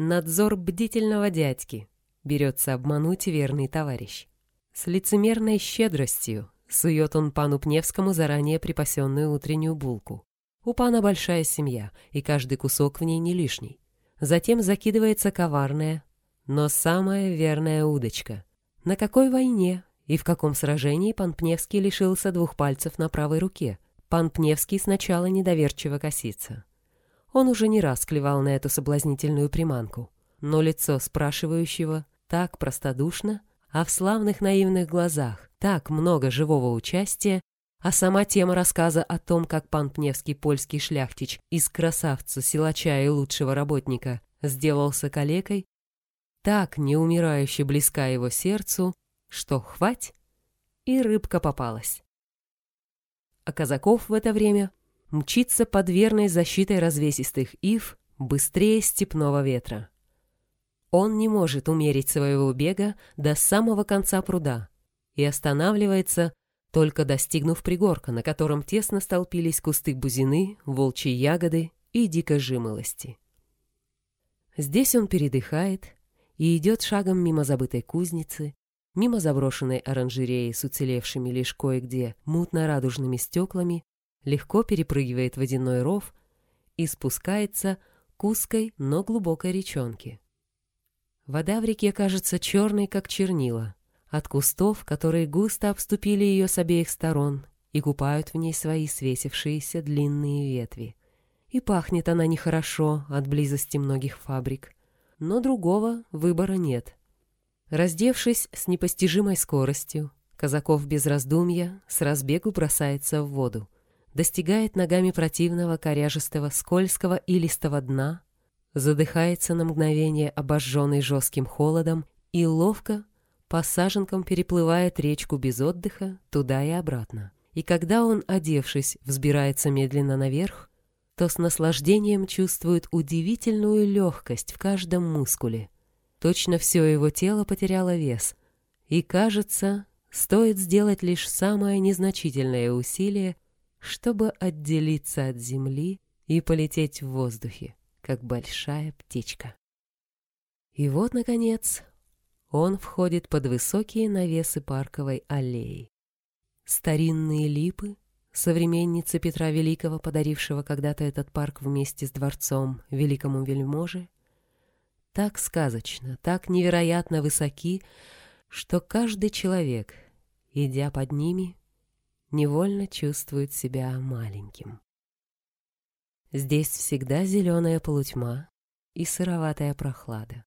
Надзор бдительного дядьки. Берется обмануть верный товарищ. С лицемерной щедростью сует он пану Пневскому заранее припасенную утреннюю булку. У пана большая семья, и каждый кусок в ней не лишний. Затем закидывается коварная, но самая верная удочка. На какой войне и в каком сражении пан Пневский лишился двух пальцев на правой руке? Пан Пневский сначала недоверчиво косится. Он уже не раз клевал на эту соблазнительную приманку, но лицо спрашивающего так простодушно, а в славных наивных глазах так много живого участия, а сама тема рассказа о том, как пан Пневский польский шляхтич из красавца, силача и лучшего работника сделался калекой, так неумирающе близка его сердцу, что хвать, и рыбка попалась. А Казаков в это время мчится под верной защитой развесистых ив быстрее степного ветра. Он не может умерить своего бега до самого конца пруда и останавливается, только достигнув пригорка, на котором тесно столпились кусты бузины, волчьи ягоды и дикой жимолости. Здесь он передыхает и идет шагом мимо забытой кузницы, мимо заброшенной оранжереи с уцелевшими лишь кое-где мутно-радужными стеклами, легко перепрыгивает водяной ров и спускается к узкой, но глубокой речонке. Вода в реке кажется черной, как чернила, от кустов, которые густо обступили ее с обеих сторон и купают в ней свои свесившиеся длинные ветви. И пахнет она нехорошо от близости многих фабрик, но другого выбора нет. Раздевшись с непостижимой скоростью, Казаков без раздумья с разбегу бросается в воду, достигает ногами противного коряжестого скользкого и листого дна, задыхается на мгновение, обожженный жестким холодом, и ловко по саженкам переплывает речку без отдыха туда и обратно. И когда он, одевшись, взбирается медленно наверх, то с наслаждением чувствует удивительную легкость в каждом мускуле. Точно все его тело потеряло вес, и, кажется, стоит сделать лишь самое незначительное усилие, чтобы отделиться от земли и полететь в воздухе как большая птичка. И вот, наконец, он входит под высокие навесы парковой аллеи. Старинные липы, современница Петра Великого, подарившего когда-то этот парк вместе с дворцом великому вельможе, так сказочно, так невероятно высоки, что каждый человек, идя под ними, невольно чувствует себя маленьким. Здесь всегда зеленая полутьма и сыроватая прохлада.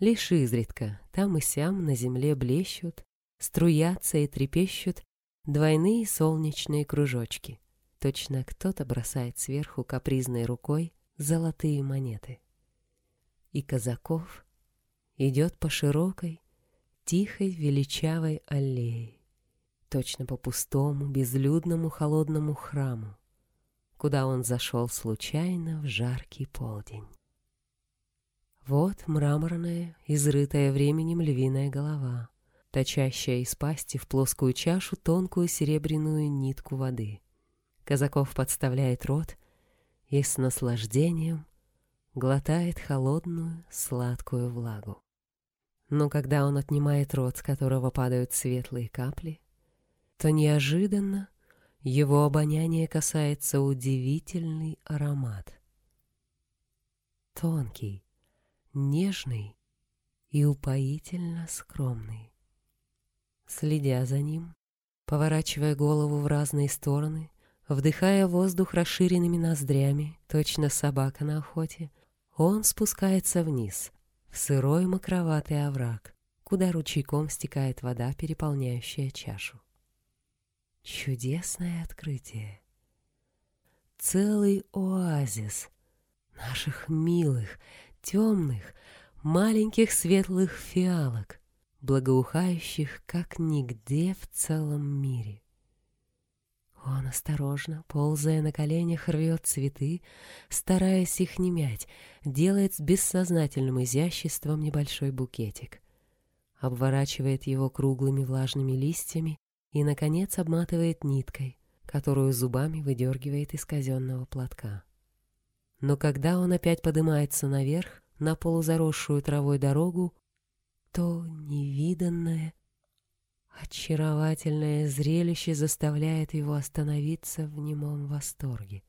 Лишь изредка там и сям на земле блещут, струятся и трепещут двойные солнечные кружочки. Точно кто-то бросает сверху капризной рукой золотые монеты. И Казаков идет по широкой, тихой, величавой аллее, точно по пустому, безлюдному, холодному храму, куда он зашел случайно в жаркий полдень. Вот мраморная, изрытая временем львиная голова, точащая из пасти в плоскую чашу тонкую серебряную нитку воды. Казаков подставляет рот и с наслаждением глотает холодную, сладкую влагу. Но когда он отнимает рот, с которого падают светлые капли, то неожиданно его обоняние касается удивительный аромат. Тонкий, нежный и упоительно скромный. Следя за ним, поворачивая голову в разные стороны, вдыхая воздух расширенными ноздрями, точно собака на охоте, он спускается вниз, в сырой мокроватый овраг, куда ручейком стекает вода, переполняющая чашу. Чудесное открытие. Целый оазис наших милых, темных, маленьких светлых фиалок, благоухающих как нигде в целом мире. Он осторожно, ползая на коленях, рвет цветы, стараясь их не мять, делает с бессознательным изяществом небольшой букетик. Обворачивает его круглыми влажными листьями и, наконец, обматывает ниткой, которую зубами выдергивает из казенного платка. Но когда он опять поднимается наверх, на полузаросшую травой дорогу, то невиданное, очаровательное зрелище заставляет его остановиться в немом восторге,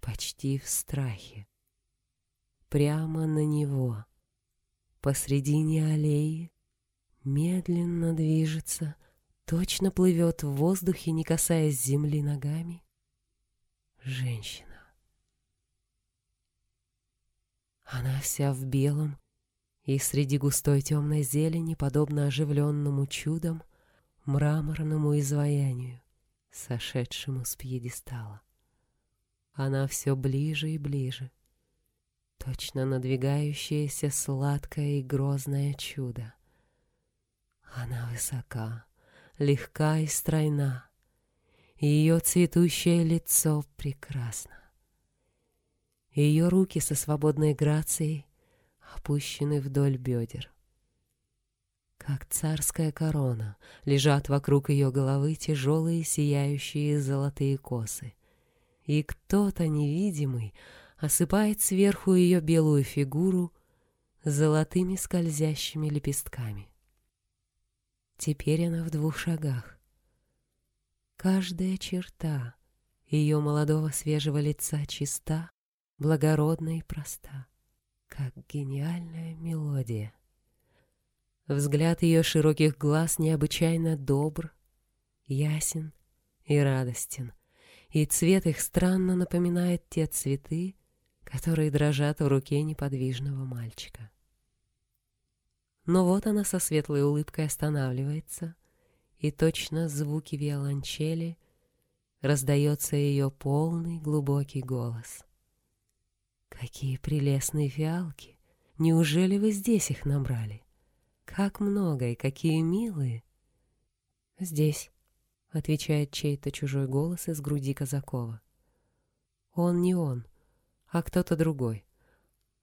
почти в страхе. Прямо на него, посредине аллеи, медленно движется, точно плывет в воздухе, не касаясь земли ногами, женщина. Она вся в белом, и среди густой темной зелени, подобно оживленному чудам, мраморному изваянию, сошедшему с пьедестала. Она все ближе и ближе, точно надвигающееся сладкое и грозное чудо. Она высока, легка и стройна, ее цветущее лицо прекрасно. Ее руки со свободной грацией опущены вдоль бедер. Как царская корона, лежат вокруг ее головы тяжелые сияющие золотые косы. И кто-то невидимый осыпает сверху ее белую фигуру золотыми скользящими лепестками. Теперь она в двух шагах. Каждая черта ее молодого свежего лица чиста, благородна и проста, как гениальная мелодия. Взгляд ее широких глаз необычайно добр, ясен и радостен, и цвет их странно напоминает те цветы, которые дрожат в руке неподвижного мальчика. Но вот она со светлой улыбкой останавливается, и точно звуки виолончели раздается ее полный глубокий голос. Какие прелестные фиалки! Неужели вы здесь их набрали? Как много и какие милые! Здесь, — отвечает чей-то чужой голос из груди Казакова. Он не он, а кто-то другой.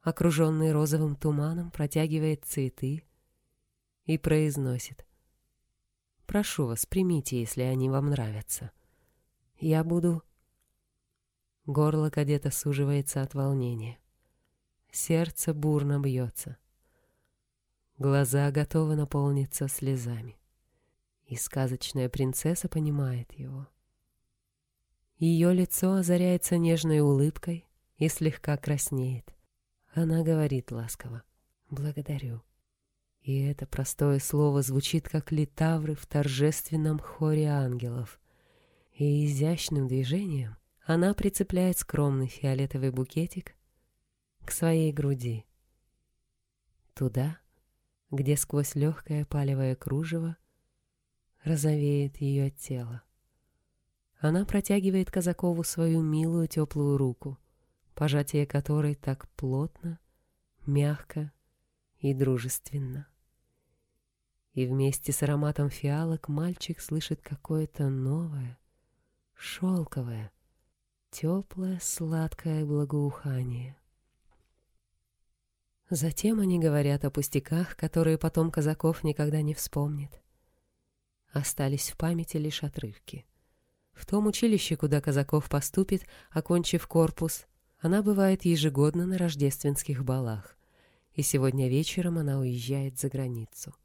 Окруженный розовым туманом, протягивает цветы и произносит. «Прошу вас, примите, если они вам нравятся. Я буду Горло кадета суживается от волнения. Сердце бурно бьется. Глаза готовы наполниться слезами. И сказочная принцесса понимает его. Ее лицо озаряется нежной улыбкой и слегка краснеет. Она говорит ласково «Благодарю». И это простое слово звучит, как литавры в торжественном хоре ангелов. И изящным движением она прицепляет скромный фиолетовый букетик к своей груди. Туда, где сквозь легкое палевое кружево розовеет ее тело. Она протягивает Казакову свою милую теплую руку, пожатие которой так плотно, мягко и дружественно. И вместе с ароматом фиалок мальчик слышит какое-то новое, шелковое, теплое, сладкое благоухание. Затем они говорят о пустяках, которые потом Казаков никогда не вспомнит. Остались в памяти лишь отрывки. В том училище, куда Казаков поступит, окончив корпус, она бывает ежегодно на рождественских балах, и сегодня вечером она уезжает за границу.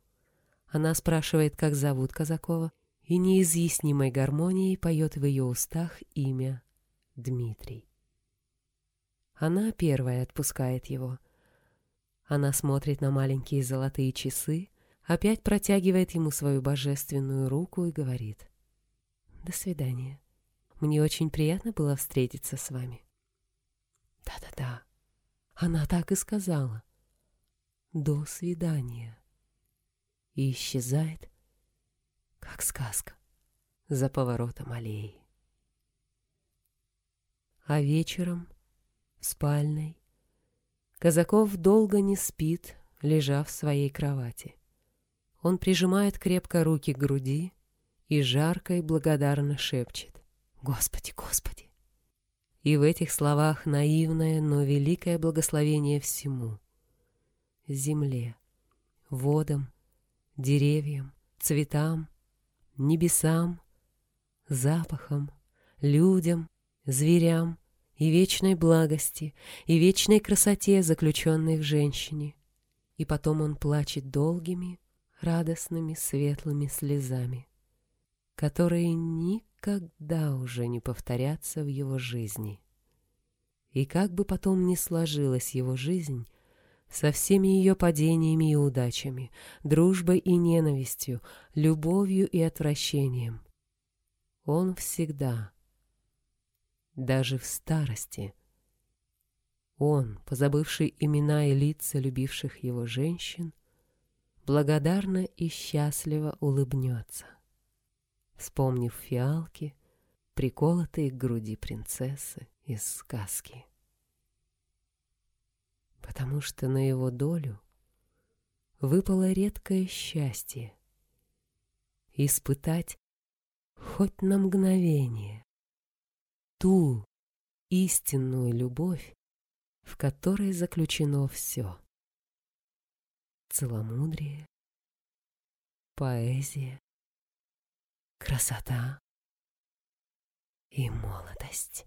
Она спрашивает, как зовут Казакова, и неизъяснимой гармонией поет в ее устах имя Дмитрий. Она первая отпускает его. Она смотрит на маленькие золотые часы, опять протягивает ему свою божественную руку и говорит. «До свидания. Мне очень приятно было встретиться с вами». «Да-да-да». Она так и сказала. «До свидания». И исчезает, как сказка, за поворотом аллеи а вечером в спальной Казаков долго не спит, лежа в своей кровати. Он прижимает крепко руки к груди и жарко и благодарно шепчет «Господи, Господи!» И в этих словах наивное, но великое благословение всему — земле, водам, деревьям, цветам, небесам, запахам, людям, зверям, и вечной благости, и вечной красоте, заключенной в женщине. И потом он плачет долгими, радостными, светлыми слезами, которые никогда уже не повторятся в его жизни. И как бы потом ни сложилась его жизнь, со всеми ее падениями и удачами, дружбой и ненавистью, любовью и отвращением, он всегда, даже в старости, он, позабывший имена и лица любивших его женщин, благодарно и счастливо улыбнется, вспомнив фиалки, приколотые к груди принцессы из сказки. Потому что на его долю выпало редкое счастье испытать хоть на мгновение ту истинную любовь, в которой заключено все. Целомудрие, поэзия, красота и молодость.